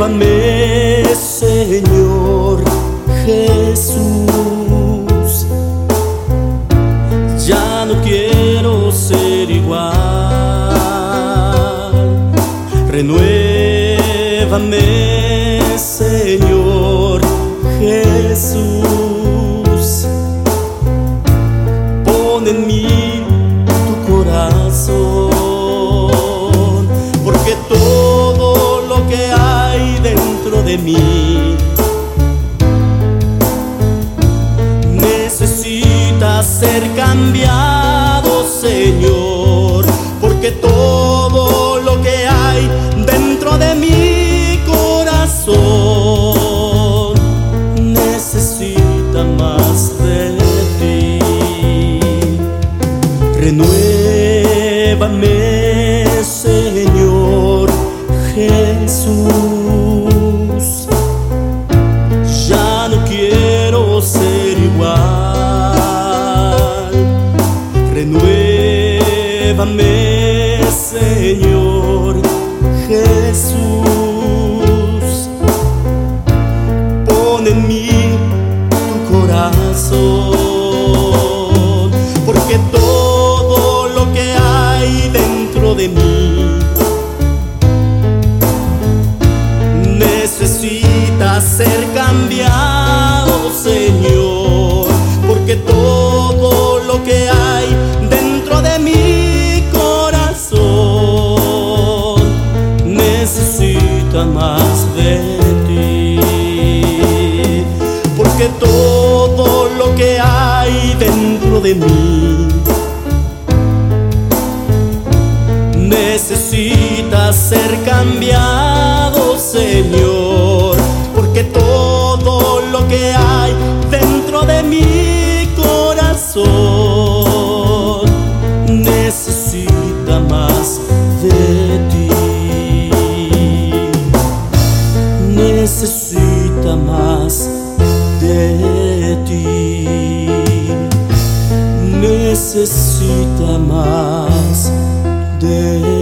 Renuévame, Señor Jesús. Ya no quiero ser igual. Renuévame, Señor Jesús. Pon en mí tu corazón, dentro de mí necesita ser cambiado, Señor, porque todo lo que hay dentro de mi corazón necesita más de ti. Renuévame, Señor Jesús. Renuévame, Señor Jesús. Pon en mí tu corazón, porque todo lo que hay dentro de mí necesita ser cambiado, Señor, porque todo lo que hay dentro de mí necesita ser cambiado, Señor, porque todo lo que hay dentro de mi corazón necesita más de ti, necesita más ti necesita más de.